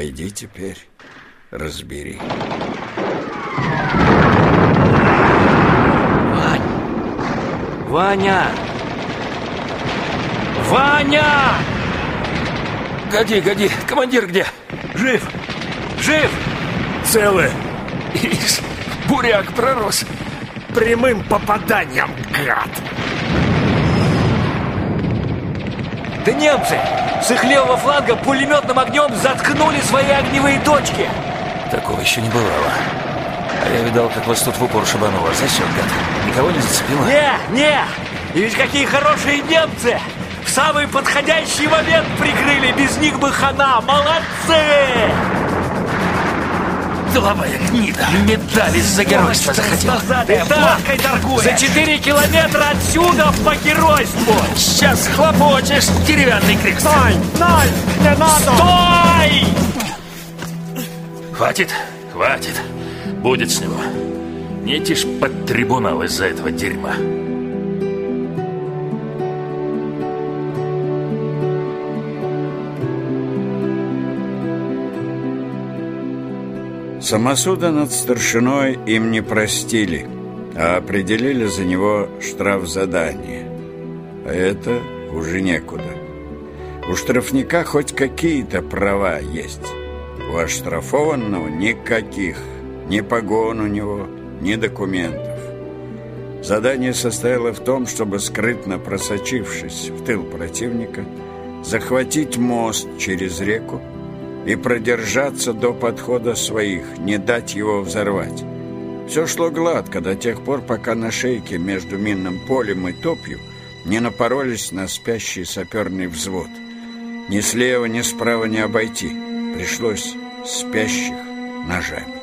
Пойди теперь, разбери. Вань! Ваня! Ваня! Годи, годи, командир где? Жив! Жив! Целы. Ишь, буряк пророс. Прямым попаданием, гад. Да немцы с их левого фланга пулеметным огнем заткнули свои огневые точки. Такого еще не бывало. А я видал, как вас тут в упор шибануло. Зачем, гад? Никого не зацепило? Не, не! И ведь какие хорошие немцы! В самый подходящий момент прикрыли, без них бы хана! Молодцы! Деловая гнида! Медали за геройство захотел! Ты так, за 4 километра отсюда по геройству! Сейчас хлопочешь, деревянный крест! Стой! Стой! Не надо! Стой! Хватит, хватит. Будет с него. Не тишь под трибунал из-за этого дерьма. Самосуда над старшиной им не простили, а определили за него штраф задание. А это уже некуда. У штрафника хоть какие-то права есть. У оштрафованного никаких. Ни погон у него, ни документов. Задание состояло в том, чтобы, скрытно просочившись в тыл противника, захватить мост через реку и продержаться до подхода своих, не дать его взорвать. Все шло гладко до тех пор, пока на шейке между минным полем и топью не напоролись на спящий саперный взвод. Ни слева, ни справа не обойти. Пришлось спящих ножами.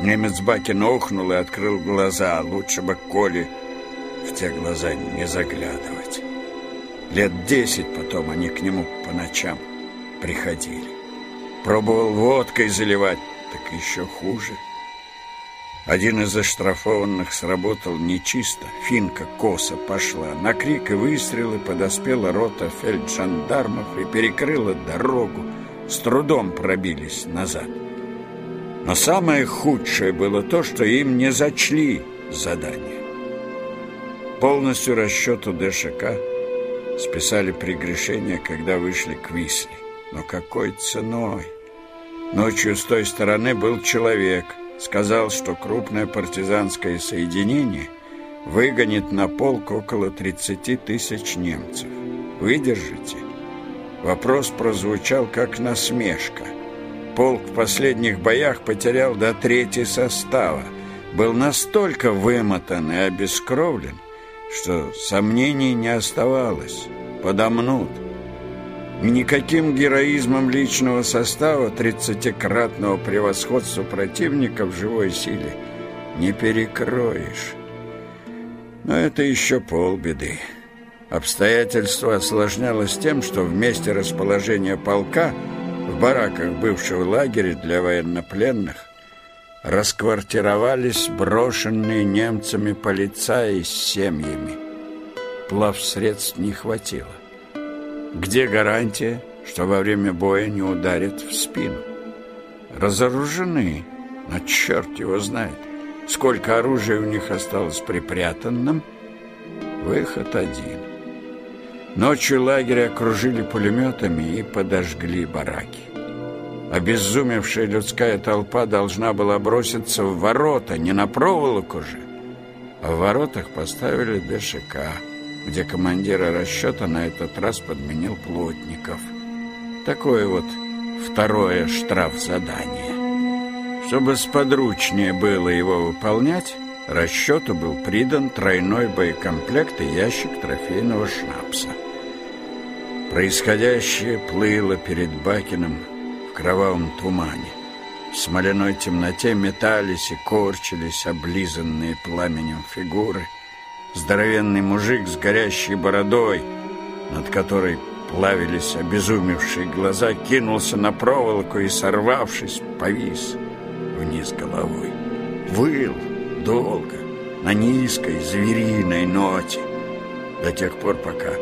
Немец Бакин охнул и открыл глаза. Лучше бы Коле в те глаза не заглядывать. Лет десять потом они к нему по ночам приходили. Пробовал водкой заливать, так еще хуже. Один из заштрафованных сработал нечисто. Финка косо пошла. На крик и выстрелы подоспела рота фельдшандармов и перекрыла дорогу. С трудом пробились назад. Но самое худшее было то, что им не зачли задание. Полностью расчету ДШК списали прегрешения, когда вышли к Висле. Но какой ценой? Ночью с той стороны был человек. Сказал, что крупное партизанское соединение выгонит на полк около 30 тысяч немцев. Выдержите? Вопрос прозвучал как насмешка полк в последних боях потерял до трети состава, был настолько вымотан и обескровлен, что сомнений не оставалось, подомнут. Никаким героизмом личного состава тридцатикратного превосходства противника в живой силе не перекроешь. Но это еще полбеды. Обстоятельство осложнялось тем, что в месте расположения полка – в бараках бывшего лагеря для военнопленных расквартировались брошенные немцами полицаи с семьями. Плавсредств не хватило. Где гарантия, что во время боя не ударят в спину? Разоружены, но черт его знает. Сколько оружия у них осталось припрятанным? Выход один. Ночью лагерь окружили пулеметами и подожгли бараки. Обезумевшая людская толпа должна была броситься в ворота, не на проволоку же. А в воротах поставили ДШК, где командира расчета на этот раз подменил Плотников. Такое вот второе штраф-задание. Чтобы сподручнее было его выполнять, расчету был придан тройной боекомплект и ящик трофейного шнапса. Происходящее плыло перед Бакиным в кровавом тумане. В смоляной темноте метались и корчились облизанные пламенем фигуры. Здоровенный мужик с горящей бородой, над которой плавились обезумевшие глаза, кинулся на проволоку и, сорвавшись, повис вниз головой. Выл долго, на низкой звериной ноте, до тех пор, пока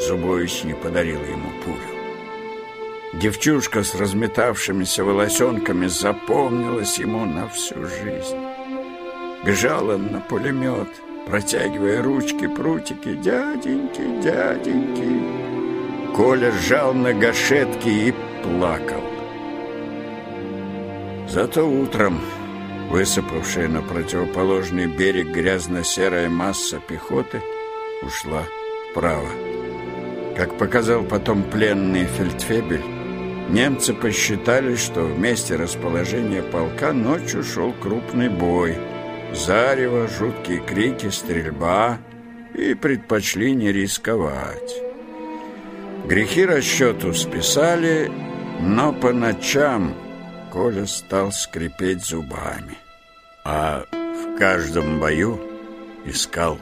Зубович не подарил ему пулю. Девчушка с разметавшимися волосенками запомнилась ему на всю жизнь. Бежал он на пулемет, протягивая ручки, прутики. «Дяденьки, дяденьки!» Коля сжал на гашетки и плакал. Зато утром высыпавшая на противоположный берег грязно-серая масса пехоты ушла вправо. Как показал потом пленный фельдфебель, немцы посчитали, что в месте расположения полка ночью шел крупный бой. Зарево, жуткие крики, стрельба и предпочли не рисковать. Грехи расчету списали, но по ночам Коля стал скрипеть зубами, а в каждом бою искал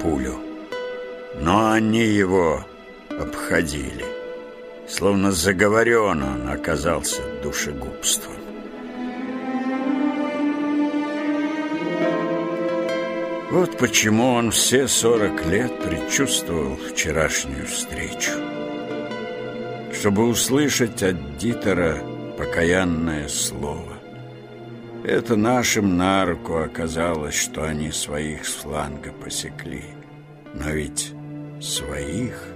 пулю. Но они его обходили. Словно заговорен он оказался душегубством. Вот почему он все сорок лет предчувствовал вчерашнюю встречу. Чтобы услышать от Дитера покаянное слово. Это нашим на руку оказалось, что они своих с фланга посекли. Но ведь своих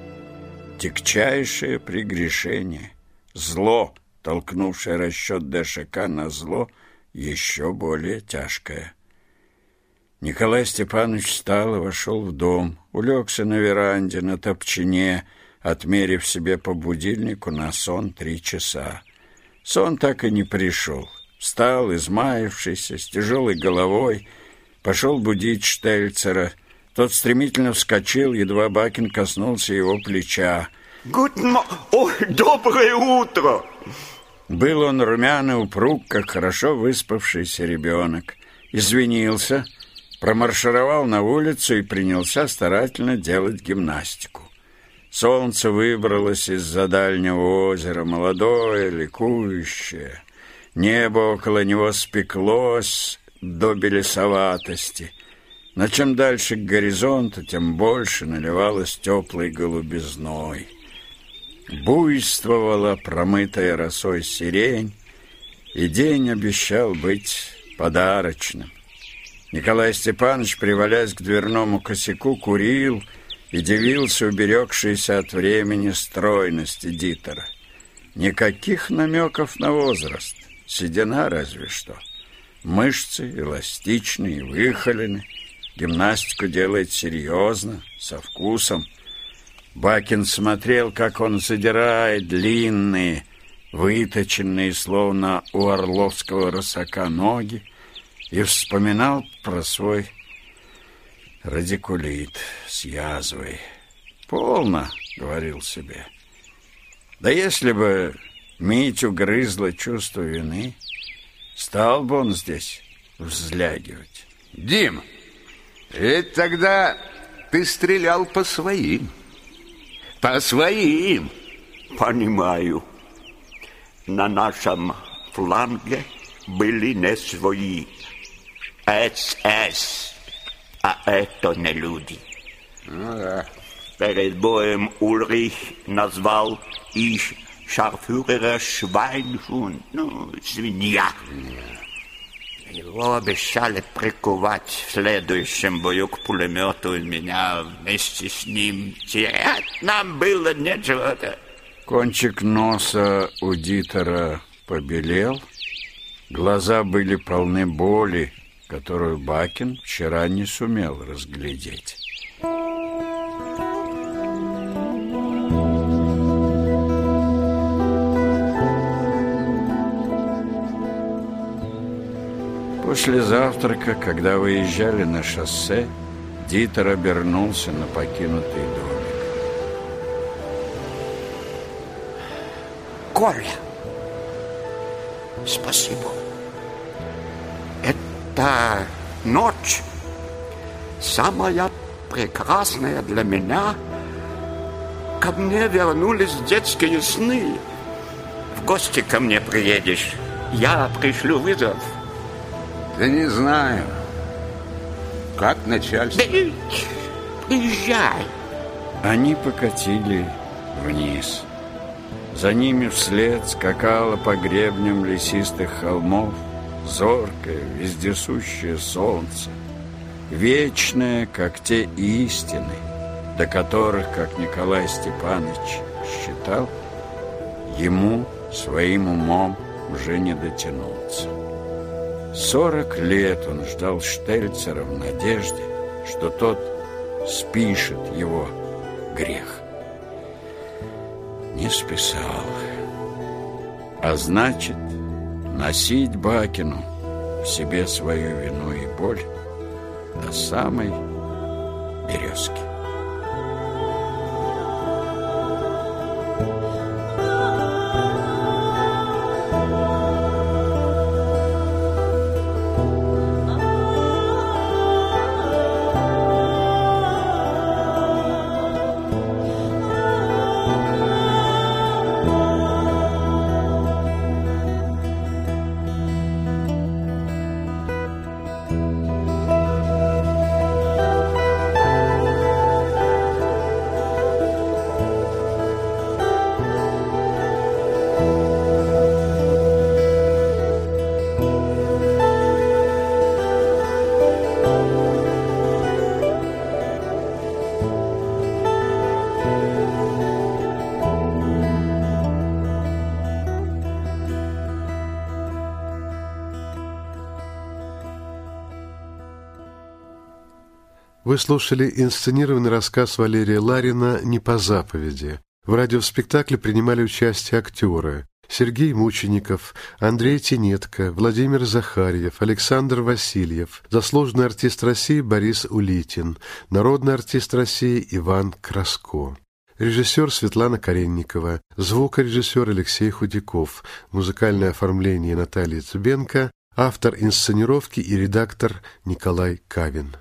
тягчайшее прегрешение, зло, толкнувшее расчет ДШК на зло, еще более тяжкое. Николай Степанович встал и вошел в дом, улегся на веранде, на топчине, отмерив себе по будильнику на сон три часа. Сон так и не пришел. Встал, измаявшийся, с тяжелой головой, пошел будить Штельцера — тот стремительно вскочил, едва Бакин коснулся его плеча. Гутен Ой, доброе утро! Был он румяный упруг, как хорошо выспавшийся ребенок. Извинился, промаршировал на улицу и принялся старательно делать гимнастику. Солнце выбралось из-за дальнего озера, молодое, ликующее. Небо около него спеклось до белесоватости — но чем дальше к горизонту, тем больше наливалось теплой голубизной. Буйствовала промытая росой сирень, и день обещал быть подарочным. Николай Степанович, привалясь к дверному косяку, курил и дивился уберегшейся от времени стройности Дитера. Никаких намеков на возраст, седина разве что. Мышцы эластичные, выхолены, Гимнастику делает серьезно, со вкусом. Бакин смотрел, как он задирает длинные, выточенные, словно у орловского рысака ноги, и вспоминал про свой радикулит с язвой. «Полно», — говорил себе. «Да если бы Митю грызло чувство вины, стал бы он здесь взлягивать». «Дим!» Ведь тогда ты стрелял по своим. По своим. Понимаю. На нашем фланге были не свои. СС. А это не люди. Ну да. Перед боем Ульрих назвал их шарфюрера Швайншун. Ну, свинья. Его обещали приковать в следующем бою к пулемету, и меня вместе с ним терять нам было нечего. Кончик носа у Дитера побелел, глаза были полны боли, которую Бакин вчера не сумел разглядеть. После завтрака, когда выезжали на шоссе, Дитер обернулся на покинутый домик. Коля, спасибо. Это ночь самая прекрасная для меня. Ко мне вернулись детские сны. В гости ко мне приедешь. Я пришлю вызов. Да не знаю. Как начальство? Да приезжай. Они покатили вниз. За ними вслед скакало по гребням лесистых холмов Зоркое, вездесущее солнце, Вечное, как те истины, До которых, как Николай Степанович считал, Ему своим умом уже не дотянуться. Сорок лет он ждал Штельцера в надежде, что тот спишет его грех. Не списал. А значит, носить Бакину в себе свою вину и боль до самой березки. Вы слушали инсценированный рассказ Валерия Ларина «Не по заповеди». В радиоспектакле принимали участие актеры Сергей Мучеников, Андрей Тинетко, Владимир Захарьев, Александр Васильев, заслуженный артист России Борис Улитин, народный артист России Иван Краско. Режиссер Светлана Каренникова, звукорежиссер Алексей Худяков, музыкальное оформление Наталья Цубенко, автор инсценировки и редактор Николай Кавин.